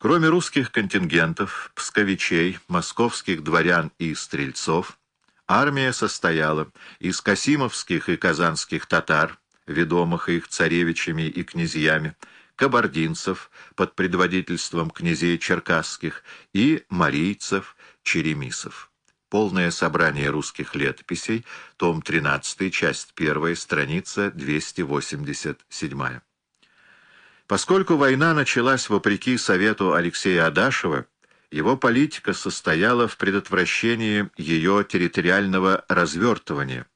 Кроме русских контингентов, псковичей, московских дворян и стрельцов, армия состояла из касимовских и казанских татар, ведомых их царевичами и князьями, кабардинцев под предводительством князей черкасских и марийцев, черемисов. Полное собрание русских летописей, том 13, часть 1, страница 287. Поскольку война началась вопреки совету Алексея Адашева, его политика состояла в предотвращении ее территориального развертывания,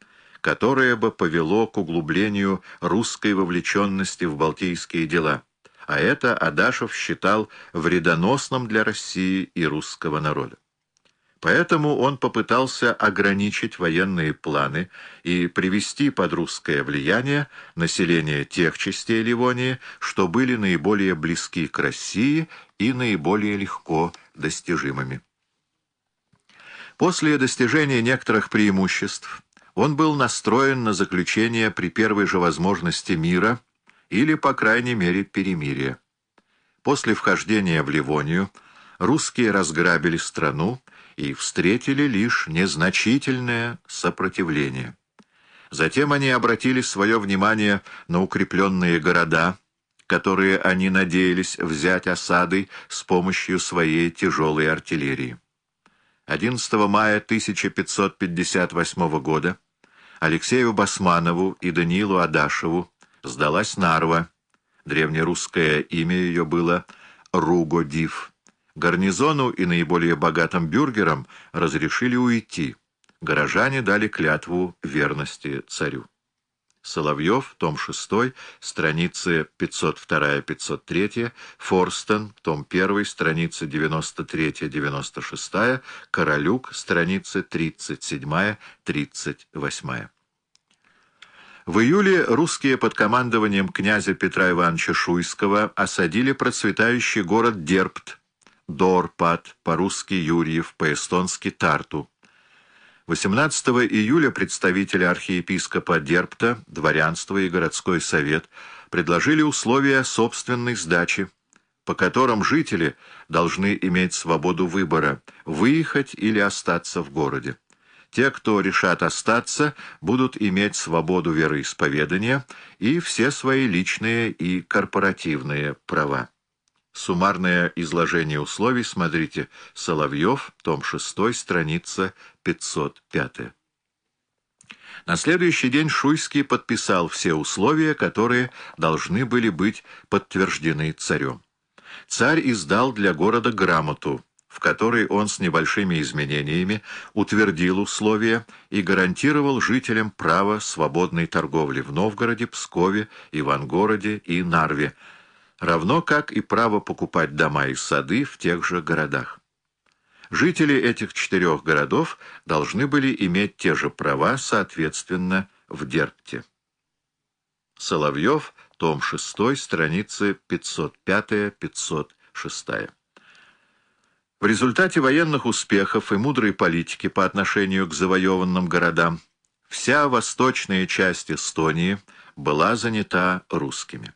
которое бы повело к углублению русской вовлеченности в балтийские дела, а это Адашев считал вредоносным для России и русского народа. Поэтому он попытался ограничить военные планы и привести под русское влияние население тех частей Ливонии, что были наиболее близки к России и наиболее легко достижимыми. После достижения некоторых преимуществ он был настроен на заключение при первой же возможности мира или, по крайней мере, перемирия. После вхождения в Ливонию русские разграбили страну, и встретили лишь незначительное сопротивление. Затем они обратили свое внимание на укрепленные города, которые они надеялись взять осадой с помощью своей тяжелой артиллерии. 11 мая 1558 года Алексею Басманову и Даниилу Адашеву сдалась Нарва. Древнерусское имя ее было Ругодив. Гарнизону и наиболее богатым бюргерам разрешили уйти. Горожане дали клятву верности царю. Соловьев, том 6, страницы 502-503, Форстен, том 1, страницы 93-96, Королюк, страницы 37-38. В июле русские под командованием князя Петра Ивановича Шуйского осадили процветающий город Дерпт, Дорпат, по-русски Юрьев, по-эстонски Тарту. 18 июля представители архиепископа Дерпта, дворянство и городской совет предложили условия собственной сдачи, по которым жители должны иметь свободу выбора – выехать или остаться в городе. Те, кто решат остаться, будут иметь свободу вероисповедания и все свои личные и корпоративные права. Суммарное изложение условий смотрите Соловьев, том 6, страница 505. На следующий день Шуйский подписал все условия, которые должны были быть подтверждены царем. Царь издал для города грамоту, в которой он с небольшими изменениями утвердил условия и гарантировал жителям право свободной торговли в Новгороде, Пскове, Ивангороде и Нарве, равно как и право покупать дома и сады в тех же городах. Жители этих четырех городов должны были иметь те же права, соответственно, в Дерпте. Соловьев, том 6, страницы 505-506. В результате военных успехов и мудрой политики по отношению к завоеванным городам вся восточная часть Эстонии была занята русскими.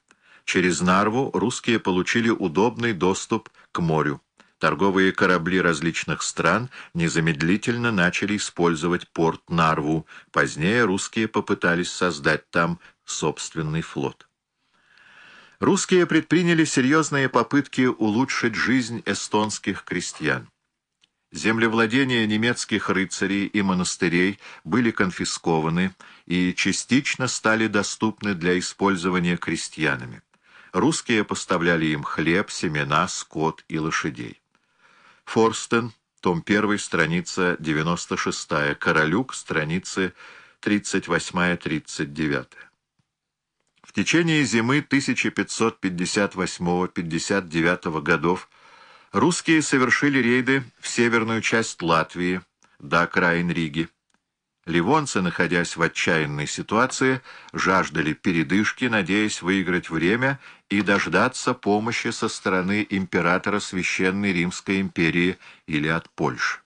Через Нарву русские получили удобный доступ к морю. Торговые корабли различных стран незамедлительно начали использовать порт Нарву. Позднее русские попытались создать там собственный флот. Русские предприняли серьезные попытки улучшить жизнь эстонских крестьян. Землевладения немецких рыцарей и монастырей были конфискованы и частично стали доступны для использования крестьянами. Русские поставляли им хлеб, семена, скот и лошадей. Форстен, том 1, страница 96, Королюк, страницы 38-39. В течение зимы 1558-59 годов русские совершили рейды в северную часть Латвии до окраин Риги. Ливонцы, находясь в отчаянной ситуации, жаждали передышки, надеясь выиграть время и дождаться помощи со стороны императора Священной Римской империи или от Польши.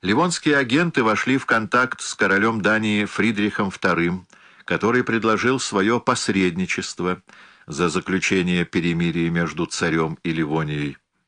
Ливонские агенты вошли в контакт с королем Дании Фридрихом II, который предложил свое посредничество за заключение перемирия между царем и Ливонией.